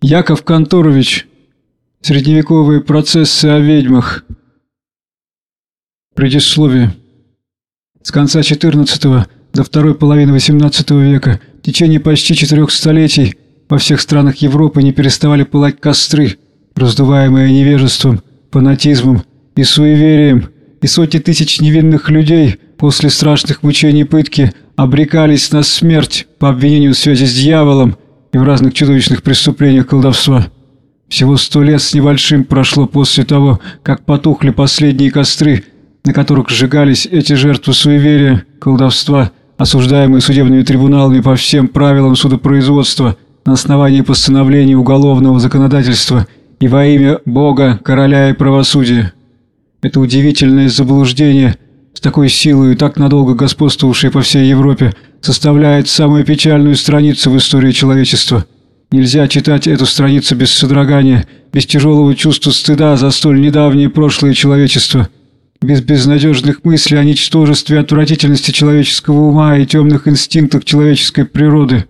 Яков Конторович. Средневековые процессы о ведьмах. Предисловие. С конца XIV до второй половины XVIII века в течение почти четырех столетий во всех странах Европы не переставали пылать костры, раздуваемые невежеством, фанатизмом и суеверием, и сотни тысяч невинных людей после страшных мучений и пытки обрекались на смерть по обвинению в связи с дьяволом и в разных чудовищных преступлениях колдовства. Всего сто лет с небольшим прошло после того, как потухли последние костры, на которых сжигались эти жертвы суеверия, колдовства, осуждаемые судебными трибуналами по всем правилам судопроизводства на основании постановлений уголовного законодательства и во имя Бога, короля и правосудия. Это удивительное заблуждение, с такой силой и так надолго господствовавшее по всей Европе, составляет самую печальную страницу в истории человечества. Нельзя читать эту страницу без содрогания, без тяжелого чувства стыда за столь недавнее прошлое человечества, без безнадежных мыслей о ничтожестве отвратительности человеческого ума и темных инстинктах человеческой природы.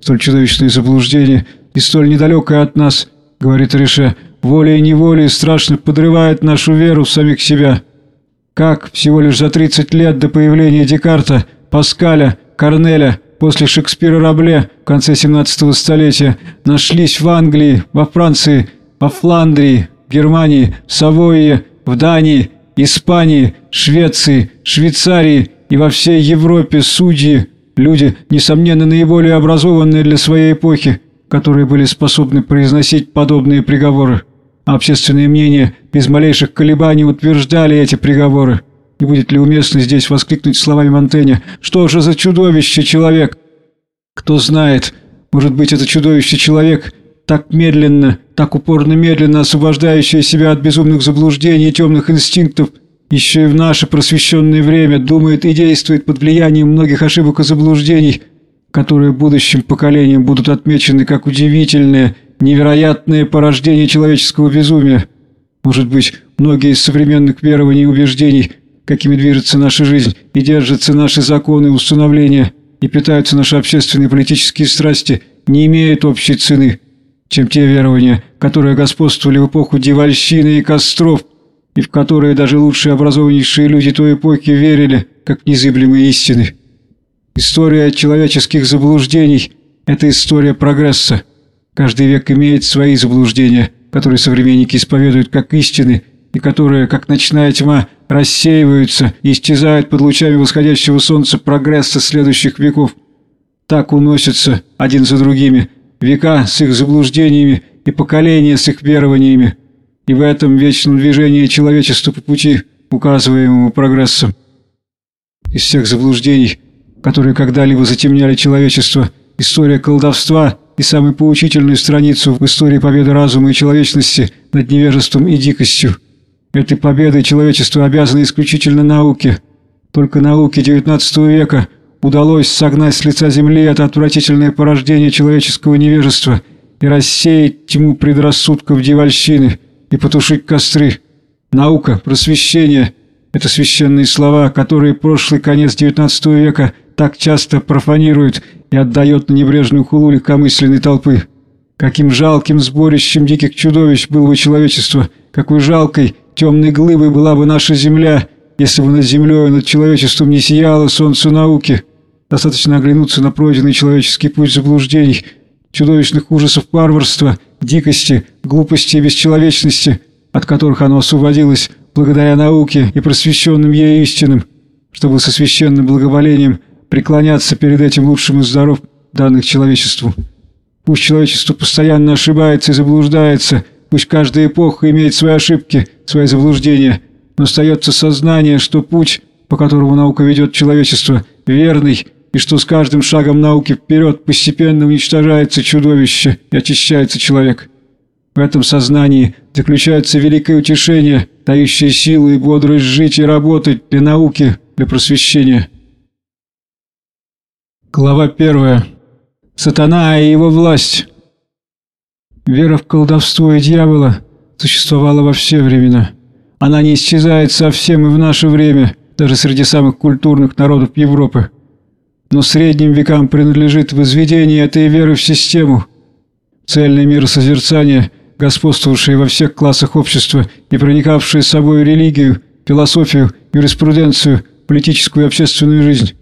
Столь чудовищное заблуждение и столь недалекое от нас, говорит Рише, волей-неволей страшно подрывает нашу веру в самих себя. Как всего лишь за 30 лет до появления Декарта, Паскаля, Корнеля, после Шекспира Рабле в конце 17-го столетия нашлись в Англии, во Франции, во Фландрии, в Германии, Савойе, в Дании, Испании, Швеции, Швейцарии и во всей Европе судьи, люди, несомненно, наиболее образованные для своей эпохи, которые были способны произносить подобные приговоры. А общественное мнение без малейших колебаний утверждали эти приговоры. Не будет ли уместно здесь воскликнуть словами Монтэня «Что же за чудовище человек?» Кто знает, может быть, это чудовище человек, так медленно, так упорно медленно освобождающее себя от безумных заблуждений и темных инстинктов, еще и в наше просвещенное время думает и действует под влиянием многих ошибок и заблуждений, которые будущим поколениям будут отмечены как удивительные, невероятные порождения человеческого безумия. Может быть, многие из современных верований и убеждений – какими движется наша жизнь и держатся наши законы и установления, и питаются наши общественные и политические страсти, не имеют общей цены, чем те верования, которые господствовали в эпоху девальщины и костров, и в которые даже лучшие образованнейшие люди той эпохи верили, как незыблемые истины. История человеческих заблуждений – это история прогресса. Каждый век имеет свои заблуждения, которые современники исповедуют как истины – и которые, как ночная тьма, рассеиваются и исчезают под лучами восходящего солнца прогресса следующих веков. Так уносятся один за другими века с их заблуждениями и поколения с их верованиями, и в этом вечном движении человечества по пути, указываемому прогрессом. Из всех заблуждений, которые когда-либо затемняли человечество, история колдовства и самую поучительную страницу в истории победы разума и человечности над невежеством и дикостью – Этой победой человечество обязано исключительно науке. Только науке XIX века удалось согнать с лица земли это отвратительное порождение человеческого невежества и рассеять тьму предрассудков дьявольщины и потушить костры. Наука, просвещение – это священные слова, которые прошлый конец XIX века так часто профанируют и отдает на небрежную хулу легкомысленной толпы. Каким жалким сборищем диких чудовищ было бы человечество, какой жалкой – Темной глыбой была бы наша земля, если бы над землей и над человечеством не сияло солнце науки. Достаточно оглянуться на пройденный человеческий путь заблуждений, чудовищных ужасов варварства, дикости, глупости и бесчеловечности, от которых оно освободилось благодаря науке и просвещенным ей истинам, чтобы со священным благоволением преклоняться перед этим лучшим из даров, данных человечеству. Пусть человечество постоянно ошибается и заблуждается – Пусть каждая эпоха имеет свои ошибки, свои заблуждения, но остается сознание, что путь, по которому наука ведет человечество, верный, и что с каждым шагом науки вперед постепенно уничтожается чудовище и очищается человек. В этом сознании заключается великое утешение, дающее силу и бодрость жить и работать для науки, для просвещения. Глава первая. Сатана и его власть. Вера в колдовство и дьявола существовала во все времена. Она не исчезает совсем и в наше время, даже среди самых культурных народов Европы. Но средним векам принадлежит возведение этой веры в систему. Цельное миросозерцание, господствовавшее во всех классах общества и проникавшее с собой религию, философию, юриспруденцию, политическую и общественную жизнь.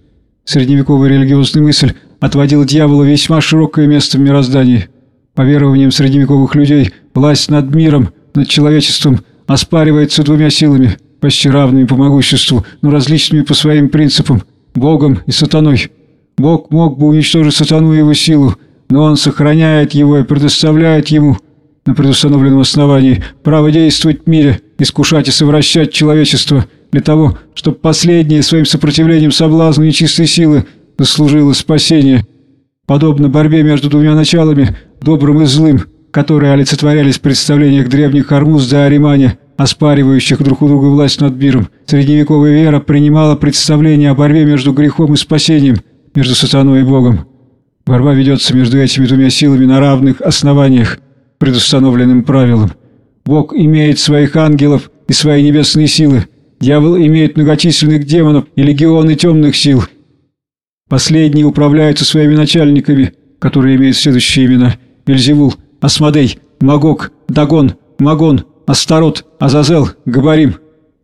Средневековая религиозная мысль отводила дьяволу весьма широкое место в мироздании. По верованиям средневековых людей, власть над миром, над человечеством оспаривается двумя силами, почти равными по могуществу, но различными по своим принципам – Богом и сатаной. Бог мог бы уничтожить сатану и его силу, но он сохраняет его и предоставляет ему на предустановленном основании право действовать в мире, искушать и совращать человечество для того, чтобы последнее своим сопротивлением соблазну нечистой силы заслужило спасение. Подобно борьбе между двумя началами, добрым и злым, которые олицетворялись в представлениях древних Армуз да Аримане, оспаривающих друг у друга власть над миром, средневековая вера принимала представление о борьбе между грехом и спасением, между сатаной и Богом. Борьба ведется между этими двумя силами на равных основаниях, предустановленным правилом. Бог имеет своих ангелов и свои небесные силы. Дьявол имеет многочисленных демонов и легионы темных сил. Последние управляются своими начальниками, которые имеют следующие имена – Вельзевул, Асмодей, Магог, Дагон, Магон, Астарот, Азазел, Габарим.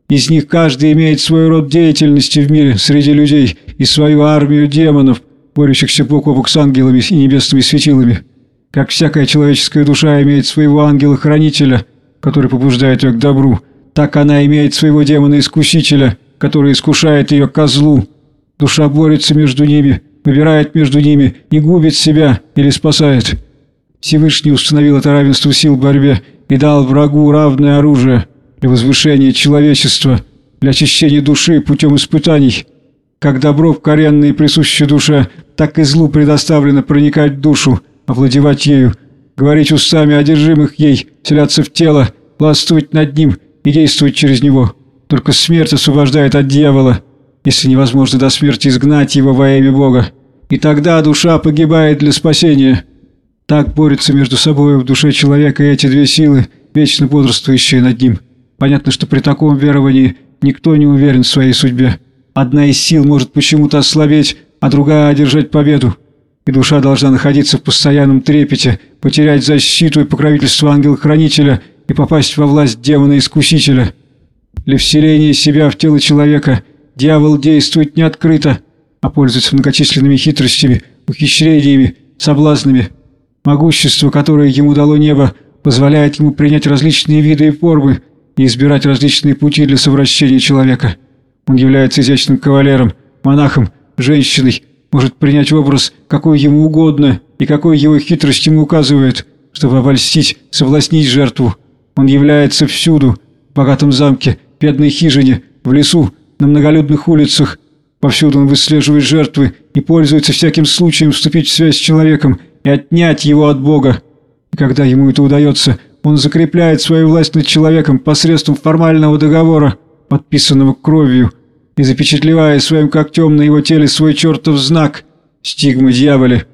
Из них каждый имеет свой род деятельности в мире среди людей и свою армию демонов, борющихся бок о бок с ангелами и небесными светилами. Как всякая человеческая душа имеет своего ангела-хранителя, который побуждает ее к добру, так она имеет своего демона-искусителя, который искушает ее козлу. Душа борется между ними, выбирает между ними и губит себя или спасает. Всевышний установил это равенство сил в борьбе и дал врагу равное оружие для возвышения человечества, для очищения души путем испытаний. Как добро в коренной присуще душе, так и злу предоставлено проникать в душу, овладевать ею, говорить устами одержимых ей, селяться в тело, властвовать над ним и действовать через него. Только смерть освобождает от дьявола, если невозможно до смерти изгнать его во имя Бога. И тогда душа погибает для спасения. Так борются между собой в душе человека эти две силы, вечно бодрствующие над ним. Понятно, что при таком веровании никто не уверен в своей судьбе. Одна из сил может почему-то ослабеть, а другая одержать победу. И душа должна находиться в постоянном трепете, потерять защиту и покровительство ангела-хранителя и попасть во власть демона-искусителя. Для вселения себя в тело человека дьявол действует не открыто, а пользуется многочисленными хитростями, ухищрениями, соблазнами – Могущество, которое ему дало небо, позволяет ему принять различные виды и формы и избирать различные пути для совращения человека. Он является изящным кавалером, монахом, женщиной, может принять образ какой ему угодно и какой его хитрость ему указывает, чтобы обольстить, совластнить жертву. Он является всюду, в богатом замке, бедной хижине, в лесу, на многолюдных улицах. Повсюду он выслеживает жертвы и пользуется всяким случаем вступить в связь с человеком и отнять его от Бога. И когда ему это удается, он закрепляет свою власть над человеком посредством формального договора, подписанного кровью, и запечатлевая своим когтем на его теле свой чертов знак – стигмы дьяволе.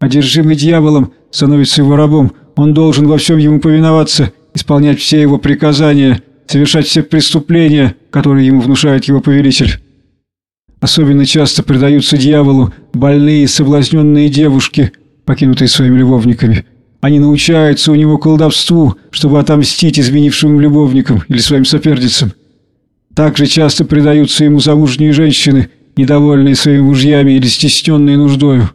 Одержимый дьяволом становится его рабом, он должен во всем ему повиноваться, исполнять все его приказания, совершать все преступления, которые ему внушает его повелитель. Особенно часто предаются дьяволу больные соблазненные девушки – покинутые своими любовниками. Они научаются у него колдовству, чтобы отомстить изменившим любовникам или своим соперницам. Также часто предаются ему замужние женщины, недовольные своими мужьями или стесненные нуждою.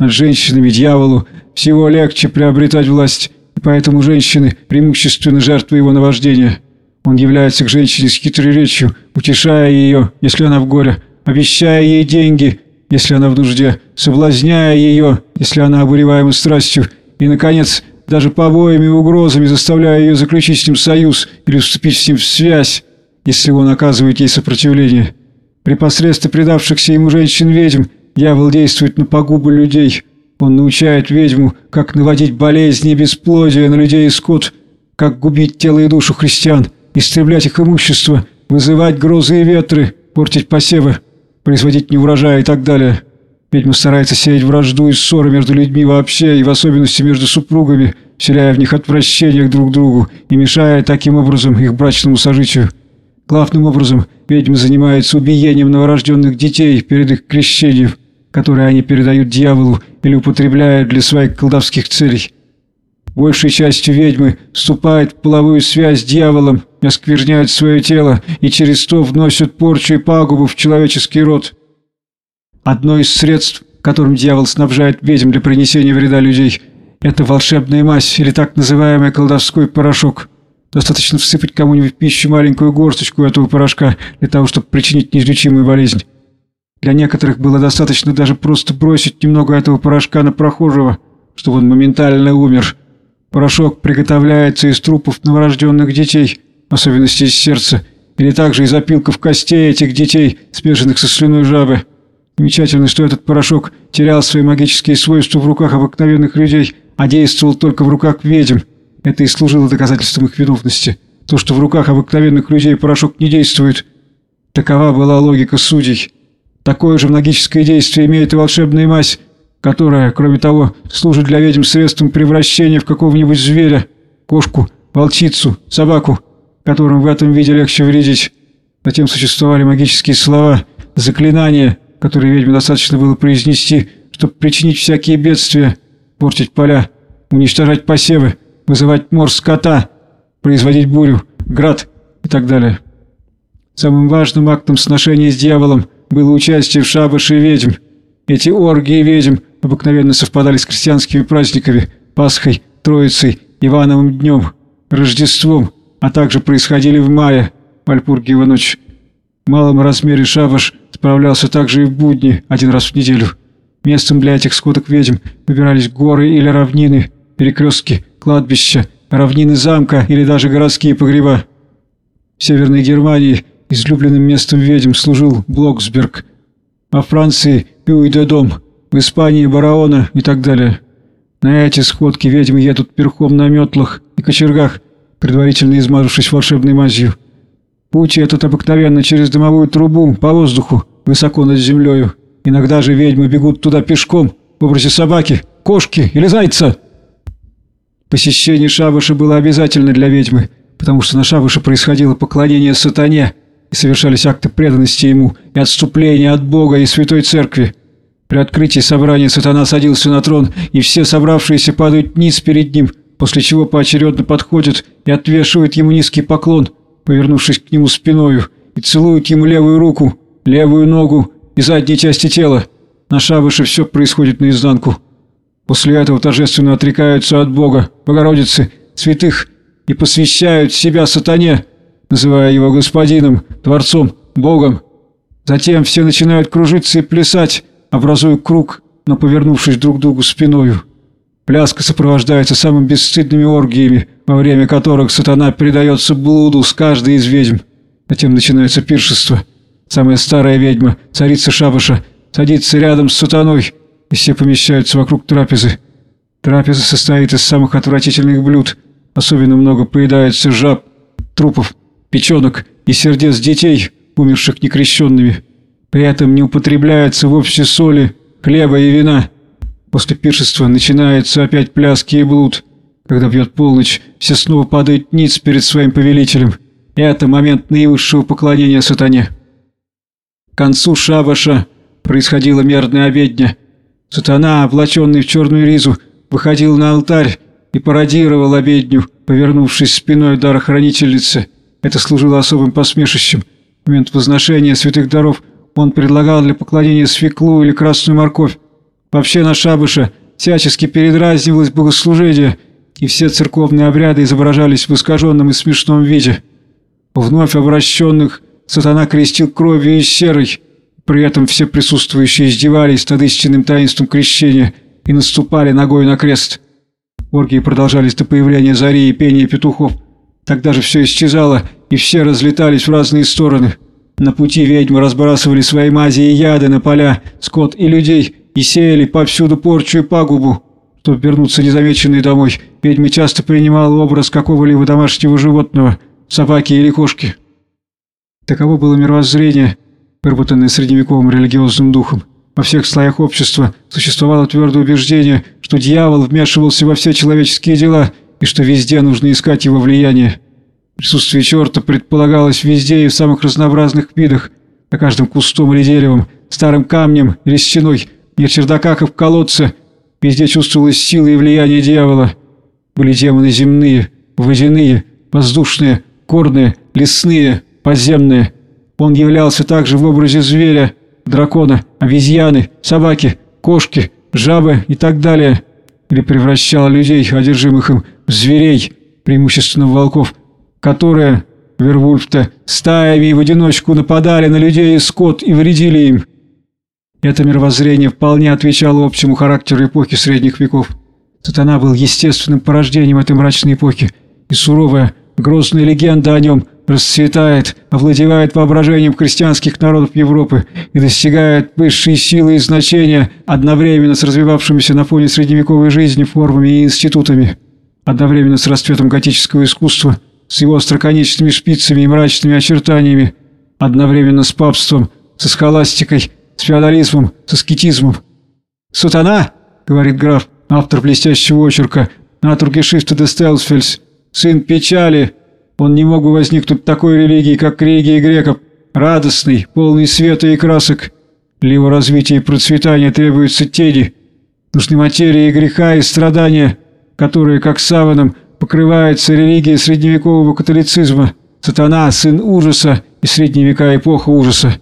Над женщинами дьяволу всего легче приобретать власть, и поэтому женщины преимущественно жертвы его наваждения. Он является к женщине с хитрой речью, утешая ее, если она в горе, обещая ей деньги – если она в нужде, соблазняя ее, если она обуреваема страстью, и, наконец, даже побоями и угрозами заставляя ее заключить с ним союз или вступить с ним в связь, если он оказывает ей сопротивление. При посредстве предавшихся ему женщин-ведьм дьявол действует на погубу людей. Он научает ведьму, как наводить болезни и бесплодие на людей и скот, как губить тело и душу христиан, истреблять их имущество, вызывать грозы и ветры, портить посевы производить неурожай и так далее. Ведьма старается сеять вражду и ссоры между людьми вообще, и в особенности между супругами, вселяя в них отвращение друг к другу и мешая таким образом их брачному сожитию. Главным образом ведьма занимается убиением новорожденных детей перед их крещением, которые они передают дьяволу или употребляют для своих колдовских целей. Большей частью ведьмы вступает в половую связь с дьяволом, оскверняют свое тело и через то вносят порчу и пагубу в человеческий род. Одно из средств, которым дьявол снабжает ведьм для принесения вреда людей, это волшебная мазь или так называемый колдовской порошок. Достаточно всыпать кому-нибудь в пищу маленькую горсточку этого порошка для того, чтобы причинить неизлечимую болезнь. Для некоторых было достаточно даже просто бросить немного этого порошка на прохожего, чтобы он моментально умер. Порошок приготовляется из трупов новорожденных детей, в особенности из сердца, или также из опилков костей этих детей, смешанных со слюной жабы. Замечательно, что этот порошок терял свои магические свойства в руках обыкновенных людей, а действовал только в руках ведьм. Это и служило доказательством их виновности. То, что в руках обыкновенных людей порошок не действует. Такова была логика судей. Такое же магическое действие имеет и волшебная мазь, которая, кроме того, служит для ведьм средством превращения в какого-нибудь зверя, кошку, волчицу, собаку, которым в этом виде легче вредить. Затем существовали магические слова, заклинания, которые ведьме достаточно было произнести, чтобы причинить всякие бедствия, портить поля, уничтожать посевы, вызывать мор скота, производить бурю, град и так далее. Самым важным актом сношения с дьяволом было участие в шабаше ведьм. Эти оргии ведьм обыкновенно совпадали с крестьянскими праздниками, Пасхой, Троицей, Ивановым днем, Рождеством, а также происходили в мае, Вальпургиева ночь. В малом размере шабаш справлялся также и в будни, один раз в неделю. Местом для этих сходок ведьм выбирались горы или равнины, перекрестки, кладбища, равнины замка или даже городские погреба. В Северной Германии излюбленным местом ведьм служил Блоксберг, во Франции – Пюй-де-Дом, в Испании – Бараона и так далее. На эти сходки ведьмы едут верхом на метлах и кочергах, предварительно измазавшись волшебной мазью. Путь этот обыкновенно через дымовую трубу, по воздуху, высоко над землею. Иногда же ведьмы бегут туда пешком, в образе собаки, кошки или зайца. Посещение шабаша было обязательно для ведьмы, потому что на шабаше происходило поклонение сатане и совершались акты преданности ему и отступления от Бога и Святой Церкви. При открытии собрания сатана садился на трон, и все собравшиеся падают низ перед ним, после чего поочередно подходят и отвешивают ему низкий поклон – повернувшись к нему спиною, и целуют ему левую руку, левую ногу и задние части тела. На шабаше все происходит наизнанку. После этого торжественно отрекаются от Бога, Богородицы, святых и посвящают себя сатане, называя его господином, творцом, Богом. Затем все начинают кружиться и плясать, образуя круг, но повернувшись друг к другу спиною. Пляска сопровождается самыми бесстыдными оргиями, во время которых сатана предается блуду с каждой из ведьм. Затем начинается пиршество. Самая старая ведьма, царица Шабаша, садится рядом с сатаной, и все помещаются вокруг трапезы. Трапеза состоит из самых отвратительных блюд. Особенно много поедается жаб, трупов, печенок и сердец детей, умерших некрещенными. При этом не употребляется вовсе соли, хлеба и вина – После пиршества начинается опять пляски и блуд. Когда бьет полночь, все снова падают ниц перед своим повелителем. Это момент наивысшего поклонения сатане. К концу шабаша происходила мерная обедня. Сатана, облаченный в черную ризу, выходил на алтарь и пародировал обедню, повернувшись спиной дарохранительницы. Это служило особым посмешищем. Момент возношения святых даров он предлагал для поклонения свеклу или красную морковь, Вообще на шабыше всячески передразнивалось богослужение, и все церковные обряды изображались в искаженном и смешном виде. Вновь обращенных сатана крестил кровью и серой, при этом все присутствующие издевались над истинным таинством крещения и наступали ногой на крест. Оргии продолжались до появления зари и пения петухов. Тогда же все исчезало, и все разлетались в разные стороны. На пути ведьмы разбрасывали свои мази и яды на поля, скот и людей – и сеяли повсюду порчу и пагубу. Чтобы вернуться незамеченной домой, ведьма часто принимала образ какого-либо домашнего животного, собаки или кошки. Таково было мировоззрение, выработанное средневековым религиозным духом. Во всех слоях общества существовало твердое убеждение, что дьявол вмешивался во все человеческие дела и что везде нужно искать его влияние. Присутствие черта предполагалось везде и в самых разнообразных видах, на каждом кустом или деревом, старым камнем или стеной – и в чердаках, и в колодце. Везде чувствовалась сила и влияние дьявола. были демоны земные, водяные, воздушные, горные, лесные, подземные. Он являлся также в образе зверя, дракона, обезьяны, собаки, кошки, жабы и так далее. Или превращал людей, одержимых им, в зверей, преимущественно волков, которые, Вервульф-то, стаями и в одиночку нападали на людей и скот и вредили им. Это мировоззрение вполне отвечало общему характеру эпохи средних веков. Сатана был естественным порождением этой мрачной эпохи, и суровая, грозная легенда о нем расцветает, овладевает воображением христианских народов Европы и достигает высшей силы и значения одновременно с развивавшимися на фоне средневековой жизни формами и институтами, одновременно с расцветом готического искусства, с его остроконечными шпицами и мрачными очертаниями, одновременно с папством, со схоластикой, с феодализмом, с аскетизмом. «Сатана!» — говорит граф, автор блестящего очерка «Натургешифта де Стелсфельс», сын печали. Он не мог бы возникнуть такой религии, как религия греков, радостный, полный света и красок. Для его развития и процветания требуются тени. Нужны материя и греха, и страдания, которые, как саваном, покрывается религия средневекового католицизма. Сатана – сын ужаса и средние века эпоха ужаса.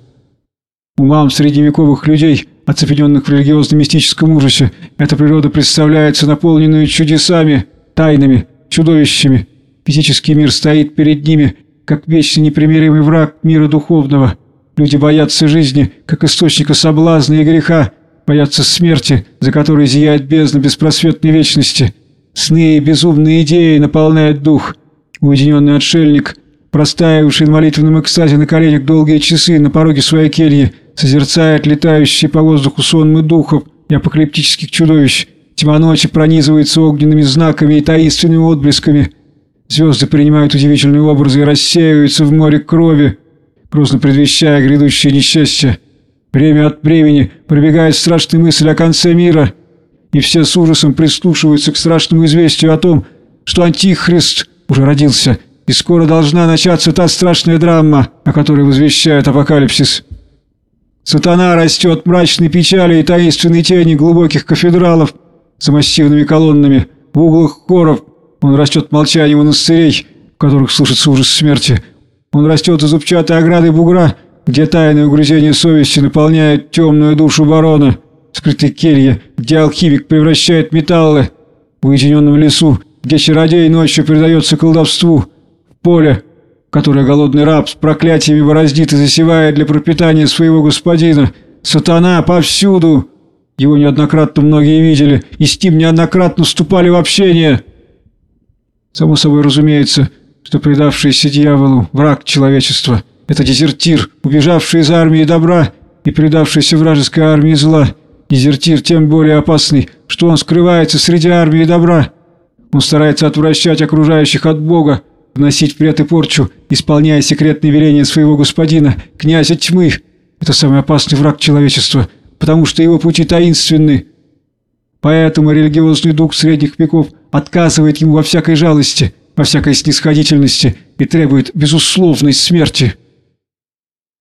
Умам средневековых людей, оцепененных в религиозно-мистическом ужасе, эта природа представляется наполненную чудесами, тайнами, чудовищами. Физический мир стоит перед ними, как вечно непримиримый враг мира духовного. Люди боятся жизни, как источника соблазна и греха, боятся смерти, за которой зияет бездна беспросветной вечности. Сны и безумные идеи наполняют дух. Уединенный отшельник, простаивший в молитвенном экстазе на коленях долгие часы на пороге своей кельи, созерцает летающие по воздуху сонмы духов и апокалиптических чудовищ. Тьма ночи пронизывается огненными знаками и таинственными отблесками. Звезды принимают удивительные образы и рассеиваются в море крови, грозно предвещая грядущее несчастье. Время от времени пробегает страшная мысль о конце мира, и все с ужасом прислушиваются к страшному известию о том, что Антихрист уже родился, и скоро должна начаться та страшная драма, о которой возвещает апокалипсис. Сатана растет мрачной печали и таинственной тени глубоких кафедралов за массивными колоннами, в углах хоров. Он растет в молчании монастырей, в которых слушается ужас смерти. Он растет из зубчатой ограды бугра, где тайное угрызение совести наполняет темную душу барона, скрытой келье, где алхимик превращает металлы, в уединенном лесу, где чародей ночью предается колдовству, в поле, которое голодный раб с проклятиями бороздит и засевает для пропитания своего господина. Сатана повсюду! Его неоднократно многие видели, и с ним неоднократно вступали в общение. Само собой разумеется, что предавшийся дьяволу враг человечества – это дезертир, убежавший из армии добра и предавшийся вражеской армии зла. Дезертир тем более опасный, что он скрывается среди армии добра. Он старается отвращать окружающих от Бога, вносить вред и порчу, исполняя секретные веления своего господина, князя тьмы. Это самый опасный враг человечества, потому что его пути таинственны. Поэтому религиозный дух средних веков отказывает ему во всякой жалости, во всякой снисходительности и требует безусловной смерти.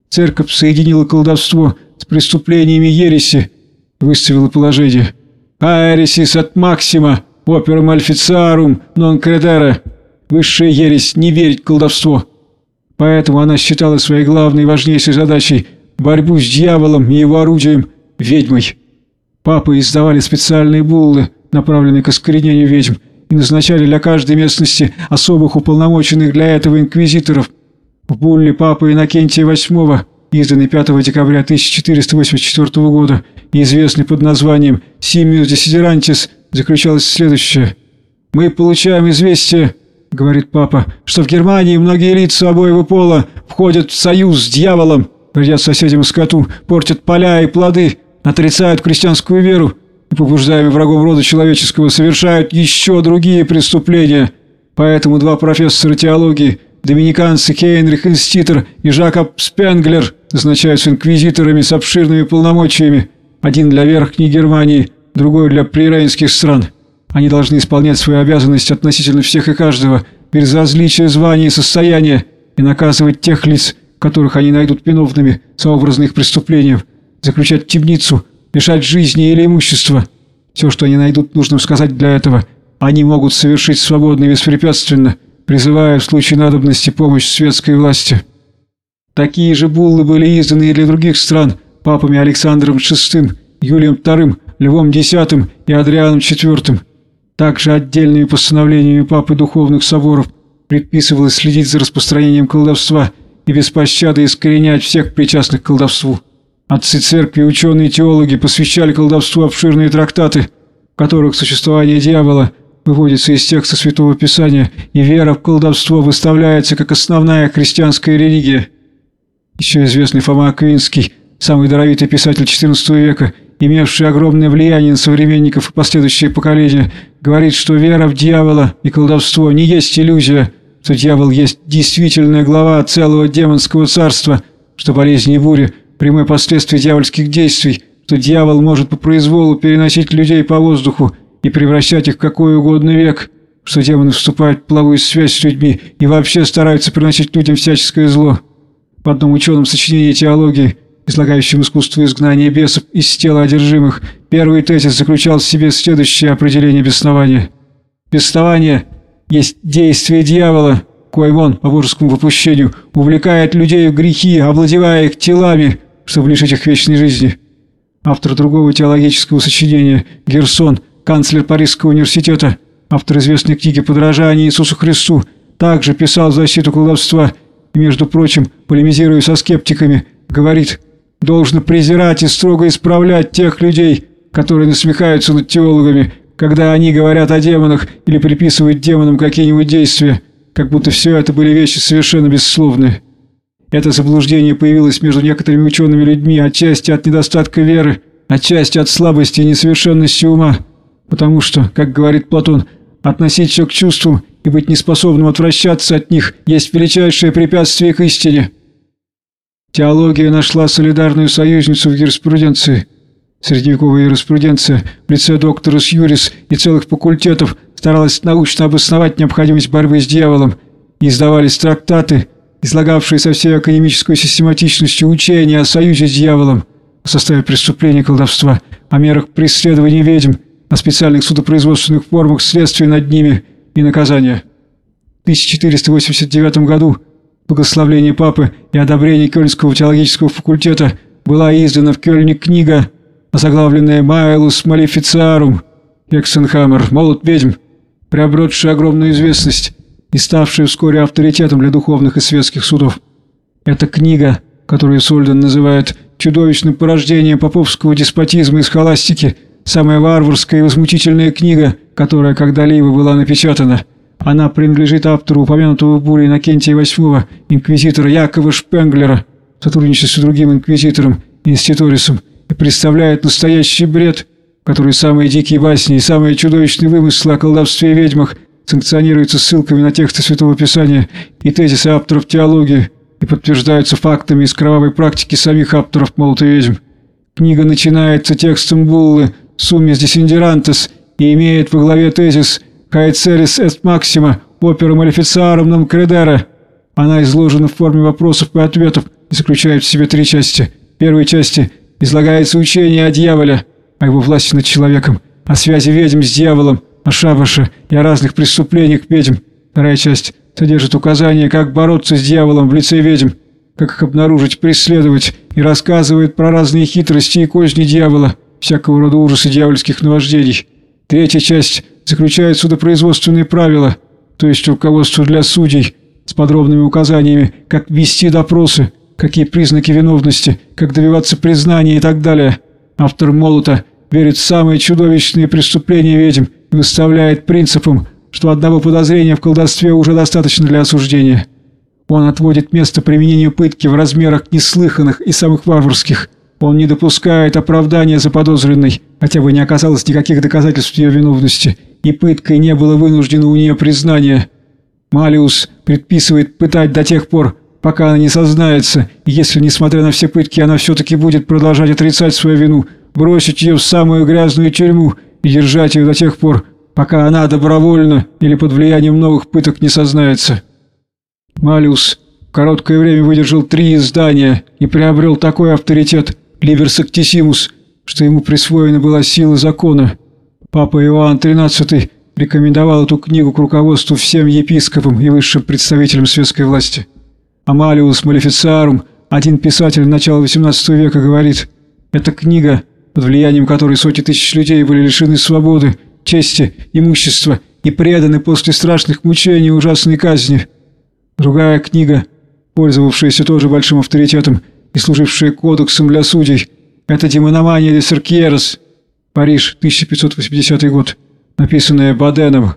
Церковь соединила колдовство с преступлениями ереси, выставила положение «Аэрисис от Максима, оперум альфициарум нон кредера» Высшая ересь – не верить в колдовство. Поэтому она считала своей главной и важнейшей задачей борьбу с дьяволом и его орудием – ведьмой. Папы издавали специальные буллы, направленные к искоренению ведьм, и назначали для каждой местности особых уполномоченных для этого инквизиторов. В булле папы Иннокентия VIII, изданный 5 декабря 1484 года известный под названием «Симиус Десидерантис», заключалось следующее. «Мы получаем известие — говорит папа, — что в Германии многие лица обоего пола входят в союз с дьяволом, вредят соседям скоту, портят поля и плоды, отрицают крестьянскую веру и, побуждаемые врагом рода человеческого, совершают еще другие преступления. Поэтому два профессора теологии, доминиканцы Хейнрих Инститер и Жакоб Спенглер, назначаются инквизиторами с обширными полномочиями, один для Верхней Германии, другой для прирейнских стран. Они должны исполнять свою обязанность относительно всех и каждого, без различия звания и состояния, и наказывать тех лиц, которых они найдут виновными сообразно их преступлениям, заключать в темницу, лишать жизни или имущества. Все, что они найдут нужным сказать для этого, они могут совершить свободно и беспрепятственно, призывая в случае надобности помощь светской власти. Такие же буллы были изданы и для других стран папами Александром VI, Юлием II, Львом X и Адрианом IV. Также отдельными постановлениями папы духовных соборов предписывалось следить за распространением колдовства и без пощады искоренять всех причастных к колдовству. Отцы церкви, ученые и теологи посвящали колдовству обширные трактаты, в которых существование дьявола выводится из текста Святого Писания, и вера в колдовство выставляется как основная христианская религия. Еще известный Фома Аквинский, самый даровитый писатель XIV века, имевший огромное влияние на современников и последующие поколения, говорит, что вера в дьявола и колдовство не есть иллюзия, что дьявол есть действительная глава целого демонского царства, что болезни и бури – прямое последствие дьявольских действий, что дьявол может по произволу переносить людей по воздуху и превращать их в какой угодно век, что демоны вступают в половую связь с людьми и вообще стараются приносить людям всяческое зло. В одном ученом сочинении теологии, излагающем искусство изгнания бесов из тела одержимых, первый тезис заключал в себе следующее определение беснования. Беснование есть действие дьявола, коим он, по божескому попущению, увлекает людей в грехи, овладевая их телами, чтобы лишить их вечной жизни. Автор другого теологического сочинения Герсон, канцлер Парижского университета, автор известной книги «Подражание Иисусу Христу», также писал в защиту колдовства и, между прочим, полемизируя со скептиками, говорит «Должно презирать и строго исправлять тех людей, которые насмехаются над теологами, когда они говорят о демонах или приписывают демонам какие-нибудь действия, как будто все это были вещи совершенно бессловные». Это заблуждение появилось между некоторыми учеными людьми отчасти от недостатка веры, отчасти от слабости и несовершенности ума, потому что, как говорит Платон, относить все к чувству и быть неспособным отвращаться от них есть величайшее препятствие к истине. Теология нашла солидарную союзницу в юриспруденции. Средневековая юриспруденция в лице доктора Сьюрис и целых факультетов старалась научно обосновать необходимость борьбы с дьяволом, и издавались трактаты – излагавшие со всей академической систематичностью учения о союзе с дьяволом, о составе преступления колдовства, о мерах преследования ведьм, о специальных судопроизводственных формах следствия над ними и наказания. В 1489 году благословление Папы и одобрение Кёльнского теологического факультета была издана в Кёльне книга, озаглавленная «Майлус Малифициарум» Хексенхаммер «Молот ведьм», приобретшая огромную известность и ставшей вскоре авторитетом для духовных и светских судов. Эта книга, которую Сольден называет чудовищным порождением поповского деспотизма и схоластики, самая варварская и возмутительная книга, которая когда-либо была напечатана. Она принадлежит автору упомянутого в буре Иннокентия VIII, инквизитора Якова Шпенглера, в сотрудничестве с другим инквизитором, инститорисом, и представляет настоящий бред, который самые дикие басни и самые чудовищные вымыслы о колдовстве и ведьмах – санкционируется ссылками на тексты Святого Писания и тезисы авторов теологии и подтверждаются фактами из кровавой практики самих авторов «Молот ведьм». Книга начинается текстом Буллы «Суммис десендерантес» и имеет во главе тезис «Каэцерис эст максима опера малифициарум нам кредера». Она изложена в форме вопросов и ответов и заключает в себе три части. В первой части излагается учение о дьяволе, о его власти над человеком, о связи ведьм с дьяволом, о шабаше и о разных преступлениях ведьм. Вторая часть содержит указания, как бороться с дьяволом в лице ведьм, как их обнаружить, преследовать, и рассказывает про разные хитрости и козни дьявола, всякого рода ужасы дьявольских наваждений. Третья часть заключает судопроизводственные правила, то есть руководство для судей, с подробными указаниями, как вести допросы, какие признаки виновности, как добиваться признания и так далее. Автор «Молота» верит в самые чудовищные преступления ведьм и выставляет принципом, что одного подозрения в колдовстве уже достаточно для осуждения. Он отводит место применению пытки в размерах неслыханных и самых варварских. Он не допускает оправдания заподозренной, хотя бы не оказалось никаких доказательств ее виновности, и пыткой не было вынуждено у нее признания. Малиус предписывает пытать до тех пор, пока она не сознается, и если, несмотря на все пытки, она все-таки будет продолжать отрицать свою вину, бросить ее в самую грязную тюрьму – и держать их до тех пор, пока она добровольно или под влиянием новых пыток не сознается. Малиус короткое время выдержал три издания и приобрел такой авторитет Ливерс Актисимус, что ему присвоена была сила закона. Папа Иоанн XIII рекомендовал эту книгу к руководству всем епископам и высшим представителям светской власти. Амалиус Малефицарум, один писатель начала XVIII века, говорит, «Эта книга, под влиянием которой сотни тысяч людей были лишены свободы, чести, имущества и преданы после страшных мучений и ужасной казни. Другая книга, пользовавшаяся тоже большим авторитетом и служившая кодексом для судей, это «Демономания де Серкьерос», Париж, 1580 год, написанная Баденом,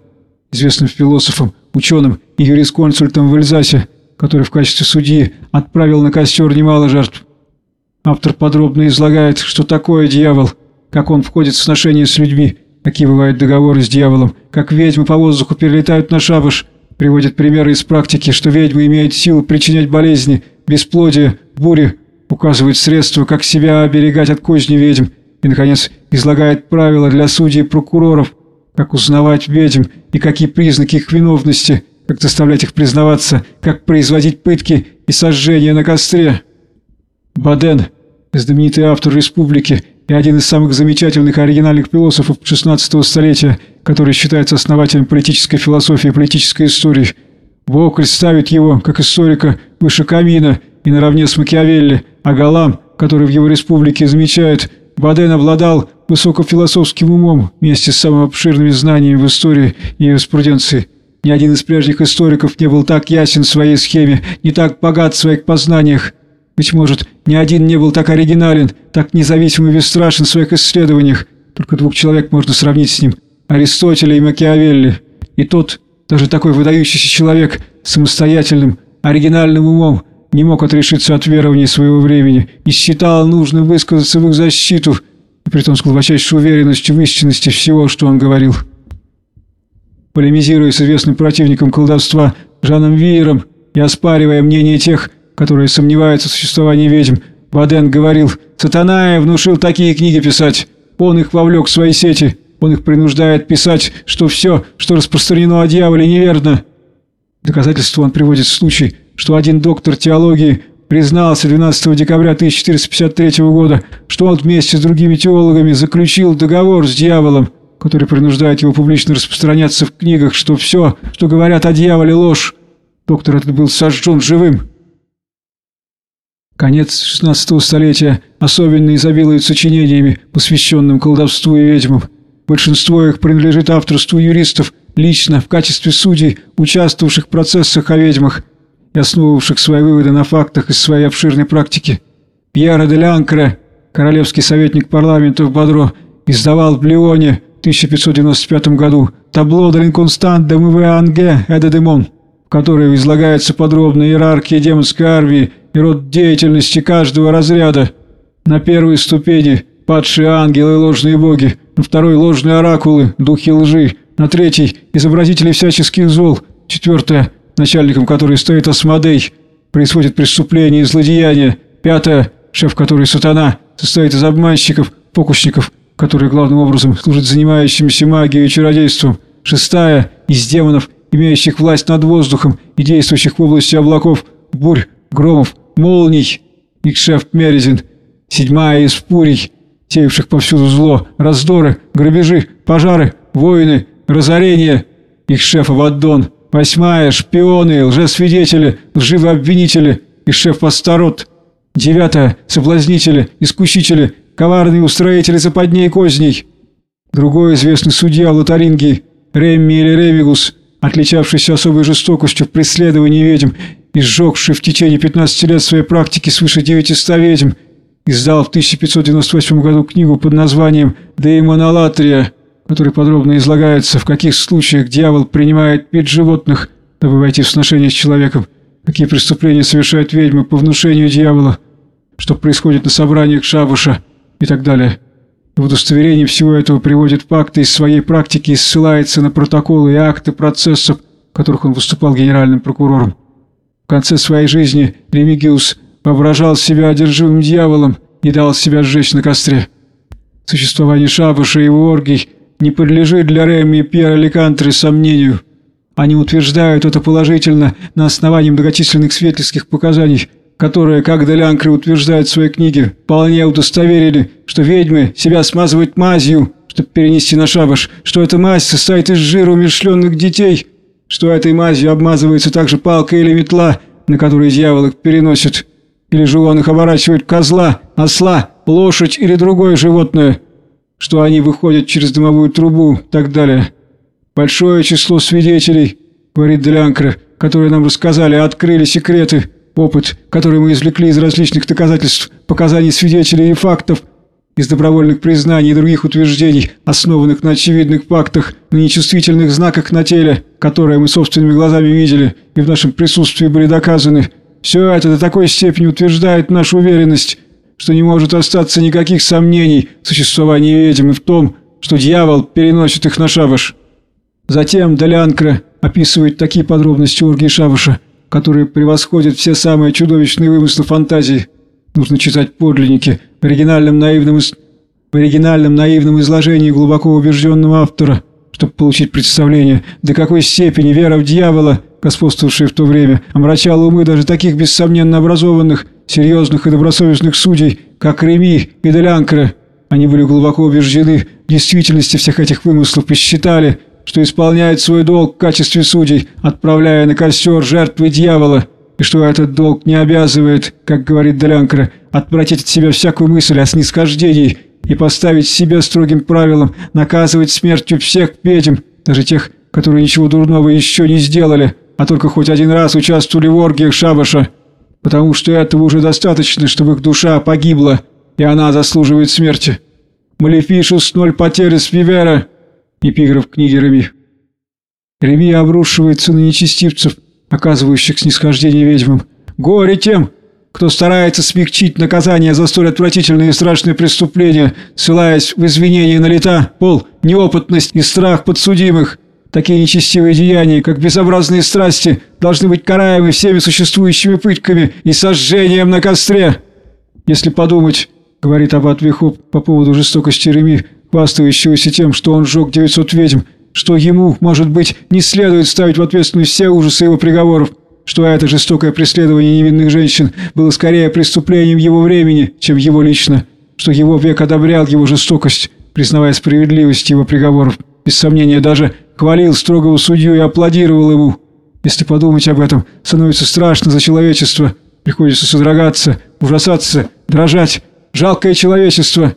известным философом, ученым и юрисконсультом в Эльзасе, который в качестве судьи отправил на костер немало жертв. Автор подробно излагает, что такое дьявол, как он входит в сношение с людьми, какие бывают договоры с дьяволом, как ведьмы по воздуху перелетают на шабаш, приводит примеры из практики, что ведьмы имеют силу причинять болезни, бесплодие, бури, указывает средства, как себя оберегать от козни ведьм, и, наконец, излагает правила для судей и прокуроров, как узнавать ведьм и какие признаки их виновности, как заставлять их признаваться, как производить пытки и сожжения на костре. Баден, знаменитый автор республики и один из самых замечательных оригинальных философов XVI столетия, который считается основателем политической философии и политической истории. Вокль ставит его, как историка, выше Камина и наравне с Макиавелли, а Галам, который в его республике замечает – Баден обладал высокофилософским умом вместе с самыми обширными знаниями в истории и юриспруденции. Ни один из прежних историков не был так ясен в своей схеме, не так богат в своих познаниях. Быть может, ни один не был так оригинален, так независим и бесстрашен в своих исследованиях. Только двух человек можно сравнить с ним – Аристотеля и Макиавелли. И тот, даже такой выдающийся человек, самостоятельным, оригинальным умом – не мог отрешиться от верований своего времени и считал нужным высказаться в их защиту, и притом с глубочайшей уверенностью в истинности всего, что он говорил. Полемизируя с известным противником колдовства Жаном Виером и оспаривая мнение тех, которые сомневаются в существовании ведьм, Баден говорил, «Сатаная внушил такие книги писать, он их вовлек в свои сети, он их принуждает писать, что все, что распространено о дьяволе, неверно». Доказательство он приводит случай, что один доктор теологии признался 12 декабря 1453 года, что он вместе с другими теологами заключил договор с дьяволом, который принуждает его публично распространяться в книгах, что все, что говорят о дьяволе, ложь. Доктор этот был сожжен живым. Конец XVI столетия особенно изобилует сочинениями, посвященным колдовству и ведьмам. Большинство их принадлежит авторству юристов, лично в качестве судей, участвовавших в процессах о ведьмах, и основывавших свои выводы на фактах из своей обширной практики. Пьера де Лянкре, королевский советник парламента в Бодро, издавал в Лионе в 1595 году табло де l'inconstant de mauvais ange et de démon, в которой излагается подробно иерархия демонской армии и род деятельности каждого разряда. На первой ступени – падшие ангелы и ложные боги, на второй – ложные оракулы, духи лжи, на третьей – изобразители всяческих зол, четвертое – начальником которой стоит Асмодей, происходит преступление и злодеяние. Пятое, шеф которой сатана, состоит из обманщиков, фокусников, которые главным образом служат занимающимся магией и чародейством. Шестая, из демонов, имеющих власть над воздухом и действующих в области облаков, бурь, громов, молний. Их шеф Мерезин. Седьмая из фурий, сеявших повсюду зло, раздоры, грабежи, пожары, войны, разорения. Их шеф Аваддон. Восьмая – шпионы, лжесвидетели, лживообвинители и шеф Астарот. Девятая – соблазнители, искусители, коварные устроители западней козней. Другой известный судья Лотарингии, Ремми или Ревигус, отличавшийся особой жестокостью в преследовании ведьм и сжегший в течение 15 лет своей практики свыше 900 ведьм, издал в 1598 году книгу под названием «Деймонолатрия», который подробно излагается, в каких случаях дьявол принимает вид животных, дабы войти в сношение с человеком, какие преступления совершают ведьмы по внушению дьявола, что происходит на собраниях шабуша и так далее. И в удостоверении всего этого приводит факты из своей практики и ссылается на протоколы и акты процессов, в которых он выступал генеральным прокурором. В конце своей жизни Ремигиус воображал себя одержимым дьяволом и дал себя сжечь на костре. Существование шабуша и его оргий – не подлежит для Реми и Пьера Лекантре сомнению. Они утверждают это положительно на основании многочисленных свидетельских показаний, которые, как Делянкре утверждает в своей книге, вполне удостоверили, что ведьмы себя смазывают мазью, чтобы перенести на шабаш, что эта мазь состоит из жира умершленных детей, что этой мазью обмазывается также палка или метла, на которой дьявол их переносит, или же он их оборачивает козла, осла, лошадь или другое животное, что они выходят через дымовую трубу и так далее. Большое число свидетелей, говорит Делянкра, которые нам рассказали, открыли секреты, опыт, который мы извлекли из различных доказательств, показаний свидетелей и фактов, из добровольных признаний и других утверждений, основанных на очевидных фактах, на нечувствительных знаках на теле, которые мы собственными глазами видели и в нашем присутствии были доказаны. Все это до такой степени утверждает нашу уверенность, что не может остаться никаких сомнений в существовании ведьм и в том, что дьявол переносит их на шабаш. Затем Долянкра описывает такие подробности оргии шабаша, которые превосходят все самые чудовищные вымыслы фантазии. Нужно читать подлинники в оригинальном наивном, из... в оригинальном наивном изложении глубоко убежденного автора, чтобы получить представление, до какой степени вера в дьявола, господствовавшая в то время, омрачала умы даже таких бессомненно образованных, серьезных и добросовестных судей, как Реми и Делянкре. Они были глубоко убеждены в действительности всех этих вымыслов и считали, что исполняют свой долг в качестве судей, отправляя на костер жертвы дьявола, и что этот долг не обязывает, как говорит Делянкре, отвратить от себя всякую мысль о снисхождении и поставить себе строгим правилом наказывать смертью всех ведьм, даже тех, которые ничего дурного еще не сделали, а только хоть один раз участвовали в оргиях шабаша, потому что этого уже достаточно, чтобы их душа погибла, и она заслуживает смерти. Малефишус ноль потери с Вивера. Эпиграф книги Реми. Реми обрушивается на нечестивцев, оказывающих снисхождение ведьмам. Горе тем, кто старается смягчить наказание за столь отвратительные и страшные преступления, ссылаясь в извинения на лета, пол, неопытность и страх подсудимых. Такие нечестивые деяния, как безобразные страсти, должны быть караемы всеми существующими пытками и сожжением на костре. Если подумать, говорит Аббат Вихоп по поводу жестокости Реми, хвастающегося тем, что он сжег 900 ведьм, что ему, может быть, не следует ставить в ответственность все ужасы его приговоров, что это жестокое преследование невинных женщин было скорее преступлением его времени, чем его лично, что его век одобрял его жестокость, признавая справедливость его приговоров, без сомнения даже хвалил строгого судью и аплодировал ему. Если подумать об этом, становится страшно за человечество, приходится содрогаться, ужасаться, дрожать. Жалкое человечество.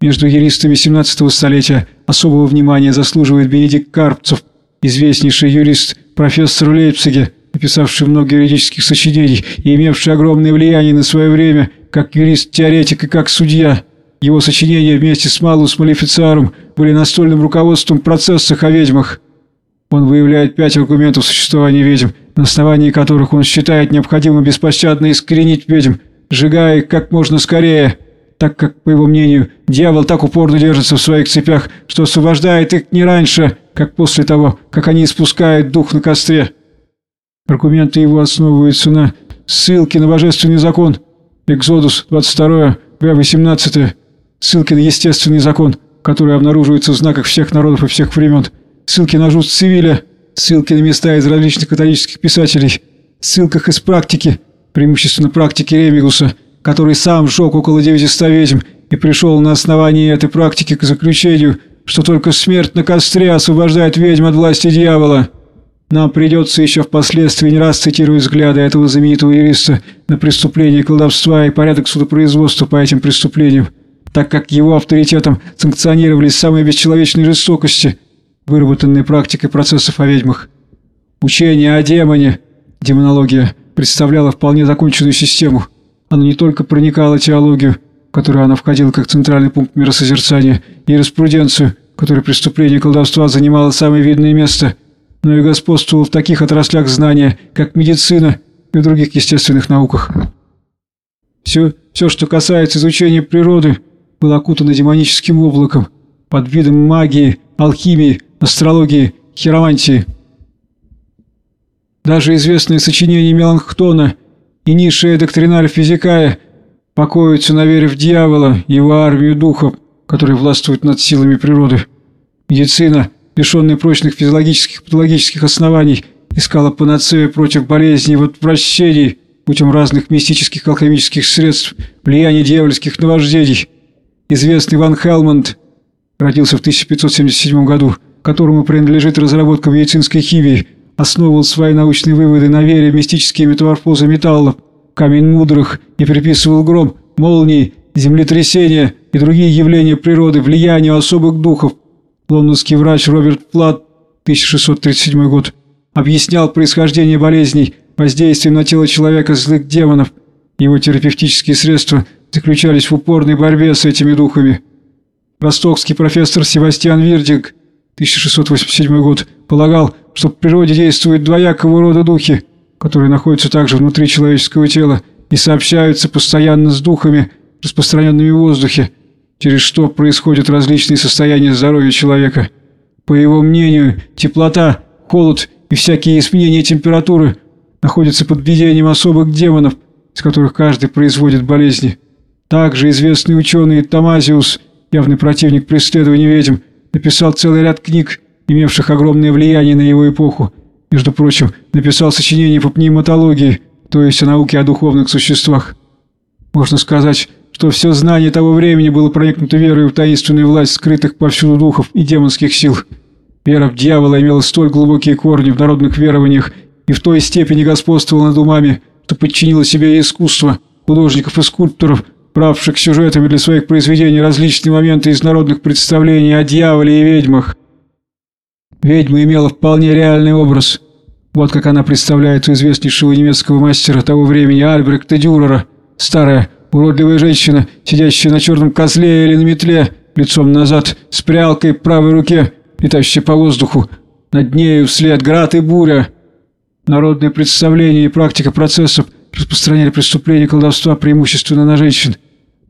Между юристами 17 столетия особого внимания заслуживает Бенедикт Карпцев, известнейший юрист, профессор в Лейпциге, написавший много юридических сочинений и имевший огромное влияние на свое время как юрист-теоретик и как судья. Его сочинения вместе с Малус Малефициарум были настольным руководством в процессах о ведьмах. Он выявляет пять аргументов существования ведьм, на основании которых он считает необходимым беспощадно искоренить ведьм, сжигая их как можно скорее, так как, по его мнению, дьявол так упорно держится в своих цепях, что освобождает их не раньше, как после того, как они испускают дух на костре. Аргументы его основываются на ссылке на божественный закон, Экзодус 22, В18, ссылки на естественный закон, который обнаруживается в знаках всех народов и всех времен, ссылки на жуст цивиля, ссылки на места из различных католических писателей, ссылках из практики, преимущественно практики Ремигуса, который сам сжег около 900 ведьм и пришел на основании этой практики к заключению, что только смерть на костре освобождает ведьм от власти дьявола. Нам придется еще впоследствии не раз цитировать взгляды этого знаменитого юриста на преступление колдовства и порядок судопроизводства по этим преступлениям, так как его авторитетом санкционировались самые бесчеловечные жестокости, выработанные практикой процессов о ведьмах. Учение о демоне, демонология, представляло вполне законченную систему. Оно не только проникало теологию, в которую она входила как центральный пункт миросозерцания, и юриспруденцию, в которой преступление колдовства занимало самое видное место – но и господствовал в таких отраслях знания, как медицина и в других естественных науках. Все, все, что касается изучения природы, было окутано демоническим облаком под видом магии, алхимии, астрологии, хиромантии. Даже известные сочинения Меланхтона и низшая доктринарь физикая покоятся на вере в дьявола и его армию духов, которые властвуют над силами природы. Медицина – лишенная прочных физиологических и патологических оснований, искала панацею против болезней в отвращении путем разных мистических алхимических средств, влияния дьявольских наваждений. Известный Ван Хелмонд родился в 1577 году, которому принадлежит разработка медицинской химии, основывал свои научные выводы на вере в мистические метаморфозы металлов, камень мудрых и приписывал гром, молнии, землетрясения и другие явления природы влиянию особых духов. Лондонский врач Роберт Плат, 1637 год, объяснял происхождение болезней воздействием на тело человека злых демонов. Его терапевтические средства заключались в упорной борьбе с этими духами. Ростокский профессор Себастьян Вирдинг, 1687 год, полагал, что в природе действуют двоякого рода духи, которые находятся также внутри человеческого тела и сообщаются постоянно с духами, распространенными в воздухе, через что происходят различные состояния здоровья человека. По его мнению, теплота, холод и всякие изменения температуры находятся под влиянием особых демонов, из которых каждый производит болезни. Также известный ученый Томазиус, явный противник преследования ведьм, написал целый ряд книг, имевших огромное влияние на его эпоху. Между прочим, написал сочинение по пневматологии, то есть о науке о духовных существах. Можно сказать, что все знание того времени было проникнуто верой в таинственную власть скрытых повсюду духов и демонских сил. Вера в дьявола имела столь глубокие корни в народных верованиях и в той степени господствовала над умами, что подчинила себе искусство художников и скульпторов, правших сюжетами для своих произведений различные моменты из народных представлений о дьяволе и ведьмах. Ведьма имела вполне реальный образ. Вот как она представляет у известнейшего немецкого мастера того времени Альбрехта Дюрера. Старая, уродливая женщина, сидящая на черном козле или на метле, лицом назад, с прялкой в правой руке, летающая по воздуху. Над нею вслед град и буря. Народные представления и практика процессов распространяли преступления колдовства преимущественно на женщин.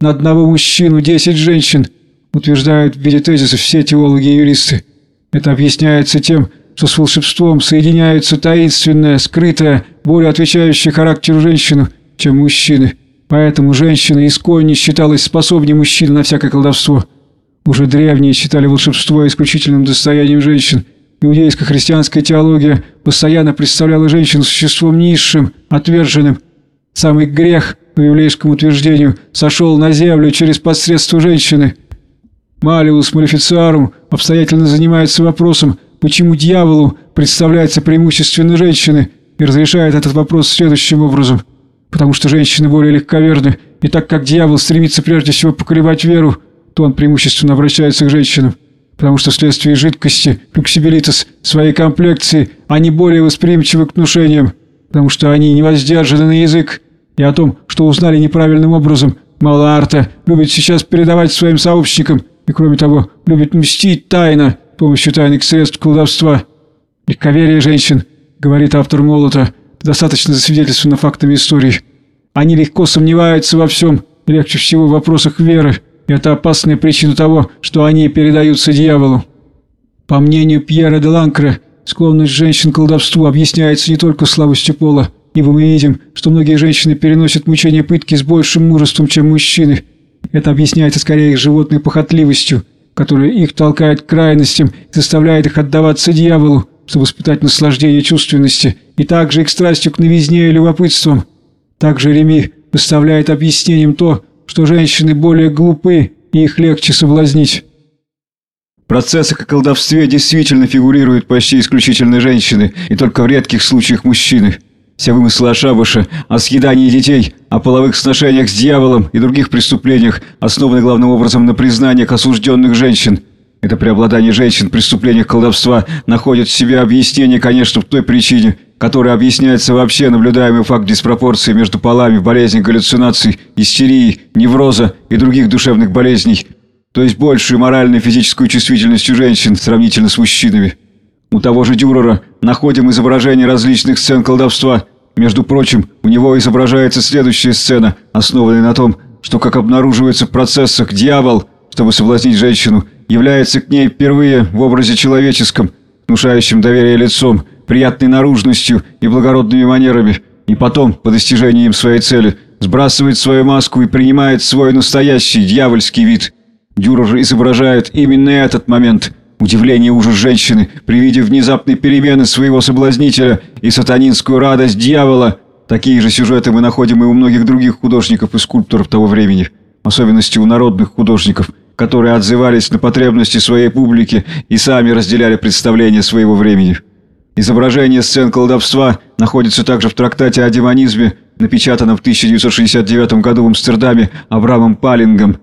На одного мужчину 10 женщин, утверждают в виде тезисов все теологи и юристы. Это объясняется тем, что с волшебством соединяется таинственная, скрытая, более отвечающая характеру женщину, чем мужчины. Поэтому женщина исконне считалась способнее мужчины на всякое колдовство. Уже древние считали волшебство исключительным достоянием женщин. Иудейско-христианская теология постоянно представляла женщину существом низшим, отверженным. Самый грех, по библейскому утверждению, сошел на землю через посредство женщины. Малиус Малефициарум обстоятельно занимается вопросом, почему дьяволу представляется преимущественно женщины, и разрешает этот вопрос следующим образом. Потому что женщины более легковерны, и так как дьявол стремится прежде всего поколебать веру, то он преимущественно обращается к женщинам, потому что вследствие жидкости, fluxibilitas, своей комплекции, они более восприимчивы к внушениям, потому что они не воздержаны на язык, и о том, что узнали неправильным образом, mala arte любит сейчас передавать своим сообщникам, и кроме того, любит мстить тайно, с помощью тайных средств колдовства. Легковерие женщин, говорит автор Молота, достаточно засвидетельствовано фактами истории. Они легко сомневаются во всем, легче всего в вопросах веры, это опасная причина того, что они передаются дьяволу. По мнению Пьера де Ланкре, склонность женщин к колдовству объясняется не только слабостью пола, ибо мы видим, что многие женщины переносят мучения пытки с большим мужеством, чем мужчины. Это объясняется скорее их животной похотливостью, которая их толкает к крайностям и заставляет их отдаваться дьяволу, чтобы испытать наслаждение чувственности, и также их страстью к новизне и любопытством. Также Реми выставляет объяснением то, что женщины более глупы и их легче соблазнить. Процессы как колдовстве действительно фигурируют почти исключительно женщины и только в редких случаях мужчины. Все вымыслы о шабаше, о съедании детей, о половых сношениях с дьяволом и других преступлениях основаны главным образом на признаниях осужденных женщин. Это преобладание женщин в преступлениях колдовства находит в себе объяснение, конечно, в той причине – которой объясняется вообще наблюдаемый факт диспропорции между полами в болезнях галлюцинаций, истерии, невроза и других душевных болезней, то есть большую моральную и физическую чувствительность у женщин сравнительно с мужчинами. У того же Дюрера находим изображение различных сцен колдовства. Между прочим, у него изображается следующая сцена, основанная на том, что, как обнаруживается в процессах, дьявол, чтобы соблазнить женщину, является к ней впервые в образе человеческом, внушающим доверие лицом, приятной наружностью и благородными манерами, и потом, по достижении им своей цели, сбрасывает свою маску и принимает свой настоящий дьявольский вид. Дюрер изображает именно этот момент – удивление ужас женщины при виде внезапной перемены своего соблазнителя и сатанинскую радость дьявола. Такие же сюжеты мы находим и у многих других художников и скульпторов того времени, в особенности у народных художников – которые отзывались на потребности своей публики и сами разделяли представления своего времени. Изображение сцен колдовства находится также в трактате о демонизме, напечатанном в 1969 году в Амстердаме Абрамом Палингом,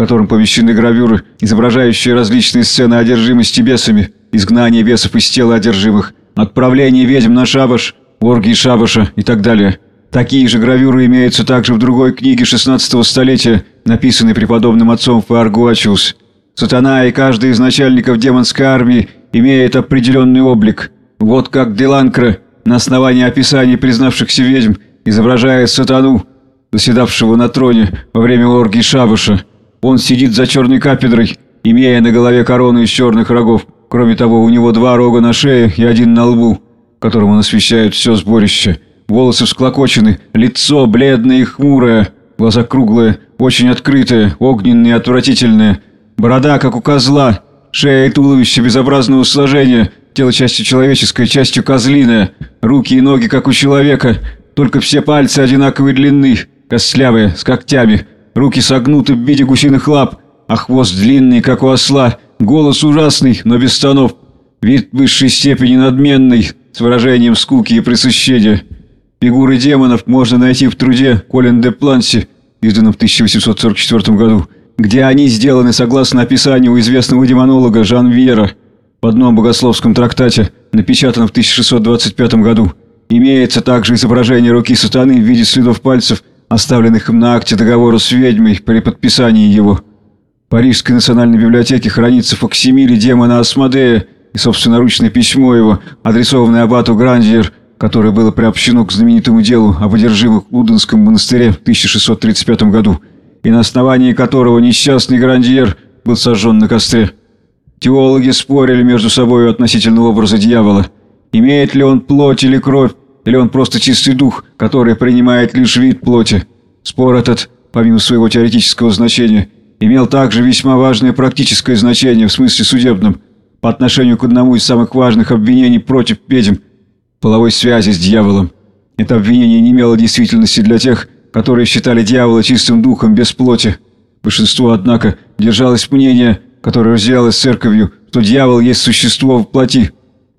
котором помещены гравюры, изображающие различные сцены одержимости бесами, изгнание бесов из тела одержимых, отправление ведьм на шабаш, оргии шабаша и так далее. Такие же гравюры имеются также в другой книге 16 столетия, написанной преподобным отцом Фаргуачиус. Сатана и каждый из начальников демонской армии имеет определенный облик. Вот как Деланкра, на основании описаний признавшихся ведьм, изображает сатану, заседавшего на троне во время оргии Шабаша. Он сидит за черной кафедрой, имея на голове корону из черных рогов. Кроме того, у него два рога на шее и один на лбу, которым он освещает все сборище. Волосы всклокочены, лицо бледное и хмурое, глаза круглые, очень открытые, огненные и отвратительные. Борода, как у козла, шея и туловище безобразного сложения, тело частью человеческое, частью козлиное, руки и ноги, как у человека, только все пальцы одинаковой длины, костлявые, с когтями, руки согнуты в виде гусиных лап, а хвост длинный, как у осла, голос ужасный, но без тонов, вид высшей степени надменный, с выражением скуки и пресыщения. Фигуры демонов можно найти в труде Колин де Планси, изданном в 1844 году, где они сделаны согласно описанию известного демонолога Жан Вьера в одном богословском трактате, напечатанном в 1625 году. Имеется также изображение руки сатаны в виде следов пальцев, оставленных им на акте договора с ведьмой при подписании его. В Парижской национальной библиотеке хранится факсимиле демона Асмодея и собственноручное письмо его, адресованное аббату Грандиер – которое было приобщено к знаменитому делу об одержимых в Луденском монастыре в 1635 году, и на основании которого несчастный Грандиер был сожжен на костре. Теологи спорили между собой относительно образа дьявола. Имеет ли он плоть или кровь, или он просто чистый дух, который принимает лишь вид плоти. Спор этот, помимо своего теоретического значения, имел также весьма важное практическое значение в смысле судебном, по отношению к одному из самых важных обвинений против ведьм – половой связи с дьяволом. Это обвинение не имело действительности для тех, которые считали дьявола чистым духом без плоти. Большинство, однако, держалось мнение, которое разделялось церковью, что дьявол есть существо в плоти.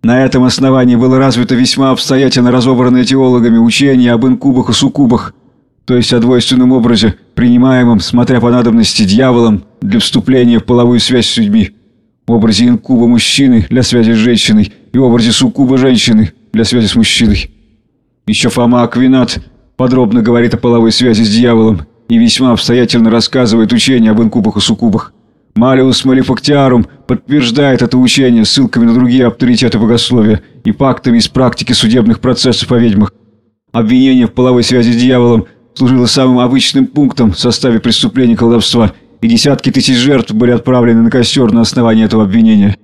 На этом основании было развито весьма обстоятельно разобранное теологами учение об инкубах и суккубах, то есть о двойственном образе, принимаемом, смотря по надобности, дьяволом для вступления в половую связь с людьми, образе инкуба мужчины для связи с женщиной и образе суккуба женщины – для связи с мужчиной. Еще Фома Аквинат подробно говорит о половой связи с дьяволом и весьма обстоятельно рассказывает учение об инкубах и суккубах. Малиус Малифактиарум подтверждает это учение ссылками на другие авторитеты богословия и фактами из практики судебных процессов о ведьмах. Обвинение в половой связи с дьяволом служило самым обычным пунктом в составе преступления колдовства, и десятки тысяч жертв были отправлены на костер на основании этого обвинения.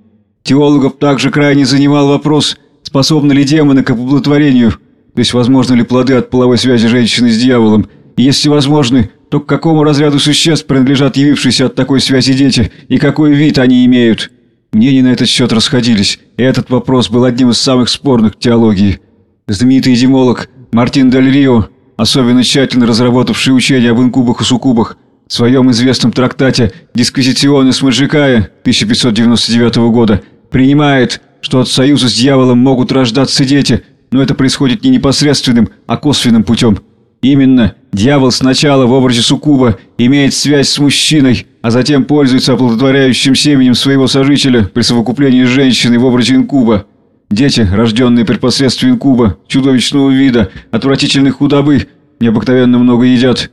Теологов также крайне занимал вопрос – Способны ли демоны к оплодотворению? То есть, возможны ли плоды от половой связи женщины с дьяволом? И если возможны, то к какому разряду существ принадлежат явившиеся от такой связи дети, и какой вид они имеют? Мнения на этот счет расходились, и этот вопрос был одним из самых спорных в теологии. Знаменитый демолог Мартин Дель Рио, особенно тщательно разработавший учение об инкубах и суккубах, в своем известном трактате «Дисквизиционес Маджикая» 1599 года принимает что от союза с дьяволом могут рождаться дети, но это происходит не непосредственным, а косвенным путем. Именно дьявол сначала в образе суккуба имеет связь с мужчиной, а затем пользуется оплодотворяющим семенем своего сожителя при совокуплении с женщиной в образе инкуба. Дети, рожденные при посредстве инкуба, чудовищного вида, отвратительной худобы, необыкновенно много едят.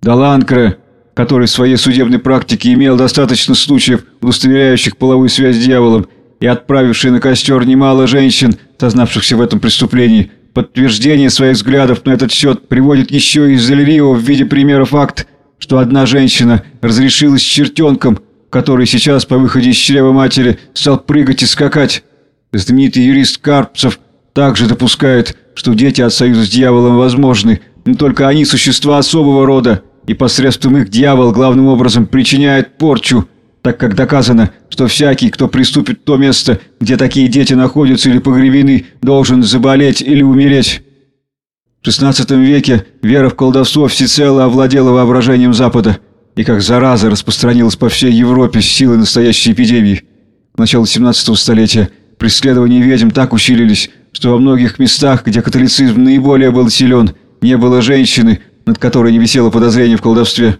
Даланкре, который в своей судебной практике имел достаточно случаев, удостоверяющих половую связь с дьяволом, и отправивший на костер немало женщин, сознавшихся в этом преступлении. Подтверждение своих взглядов на этот счет приводит еще из Эльрио в виде примера факт, что одна женщина разрешилась чертенком, который сейчас по выходе из чрева матери стал прыгать и скакать. Знаменитый юрист Карпцев также допускает, что дети от союза с дьяволом возможны, но только они существа особого рода, и посредством их дьявол главным образом причиняет порчу, так как доказано, что всякий, кто приступит в то место, где такие дети находятся или погребены, должен заболеть или умереть. В XVI веке вера в колдовство всецело овладела воображением Запада. и как зараза распространилась по всей Европе с силой настоящей эпидемии. К началу 17 столетия преследования ведьм так усилились, что во многих местах, где католицизм наиболее был силен, не было женщины, над которой не висело подозрение в колдовстве.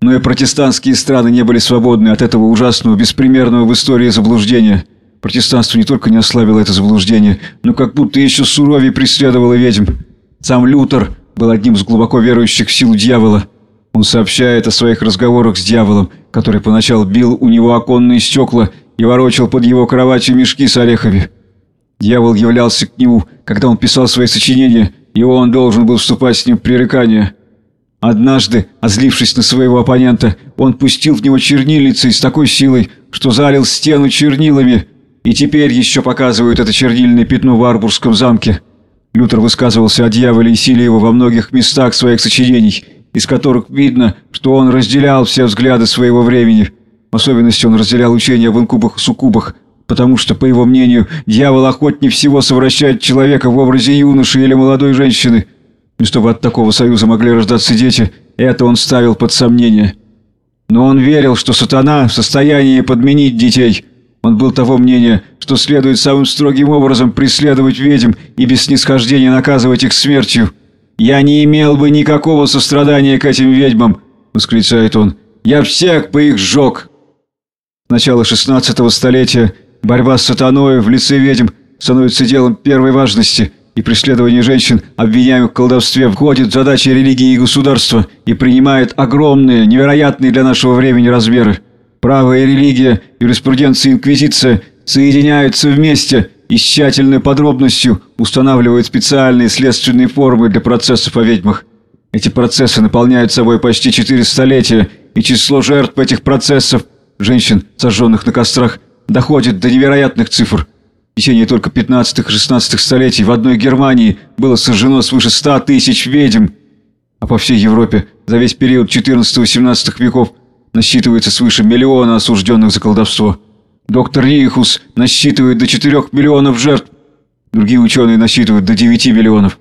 Но и протестантские страны не были свободны от этого ужасного, беспримерного в истории заблуждения. Протестанство не только не ослабило это заблуждение, но как будто еще суровее преследовало ведьм. Сам Лютер был одним из глубоко верующих в силу дьявола. Он сообщает о своих разговорах с дьяволом, который поначалу бил у него оконные стекла и ворочал под его кроватью мешки с орехами. Дьявол являлся к нему, когда он писал свои сочинения, и он должен был вступать с ним в пререкание. Однажды, озлившись на своего оппонента, он пустил в него чернильницей с такой силой, что залил стену чернилами, и теперь еще показывают это чернильное пятно в Арбургском замке. Лютер высказывался о дьяволе и силе его во многих местах своих сочинений, из которых видно, что он разделял все взгляды своего времени. В особенности он разделял учения об инкубах и суккубах, потому что, по его мнению, дьявол охотнее всего совращает человека в образе юноши или молодой женщины. И чтобы от такого союза могли рождаться дети, это он ставил под сомнение. Но он верил, что сатана в состоянии подменить детей. Он был того мнения, что следует самым строгим образом преследовать ведьм и без снисхождения наказывать их смертью. «Я не имел бы никакого сострадания к этим ведьмам», — восклицает он. «Я всех бы их сжег». С начала 16 столетия Борьба с сатаной в лице ведьм становится делом первой важности, и преследование женщин, обвиняемых в колдовстве, входит в задачи религии и государства и принимает огромные, невероятные для нашего времени размеры. Право и религия, юриспруденция и инквизиция соединяются вместе и с тщательной подробностью устанавливают специальные следственные формы для процессов о ведьмах. Эти процессы наполняют собой почти четыре столетия, и число жертв этих процессов, женщин, сожженных на кострах, доходит до невероятных цифр. Течение только 15 и 16 столетий в одной Германии было сожжено свыше 100 тысяч ведьм, а по всей Европе за весь период 14-18 веков насчитывается свыше миллиона осужденных за колдовство. Доктор Рихус насчитывает до 4 миллионов жертв, другие ученые насчитывают до 9 миллионов.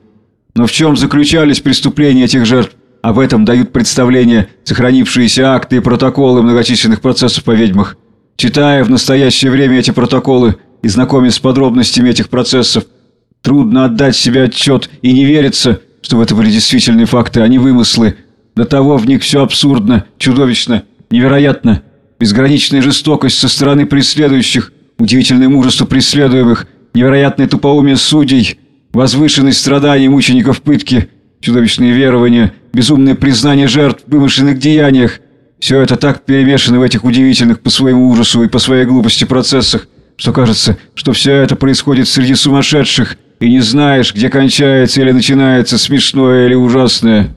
Но в чем заключались преступления этих жертв? Об этом дают представления сохранившиеся акты и протоколы многочисленных процессов по ведьмах. Читая в настоящее время эти протоколы и знакомясь с подробностями этих процессов, трудно отдать себе отчет и не верится, что это были действительные факты, а не вымыслы. До того в них все абсурдно, чудовищно, невероятно. Безграничная жестокость со стороны преследующих, удивительное мужество преследуемых, невероятное тупоумие судей, возвышенность страданий мучеников пытки, чудовищные верования, безумное признание жертв в вымышленных деяниях – все это так перемешано в этих удивительных по своему ужасу и по своей глупости процессах, что кажется, что все это происходит среди сумасшедших, и не знаешь, где кончается или начинается смешное или ужасное.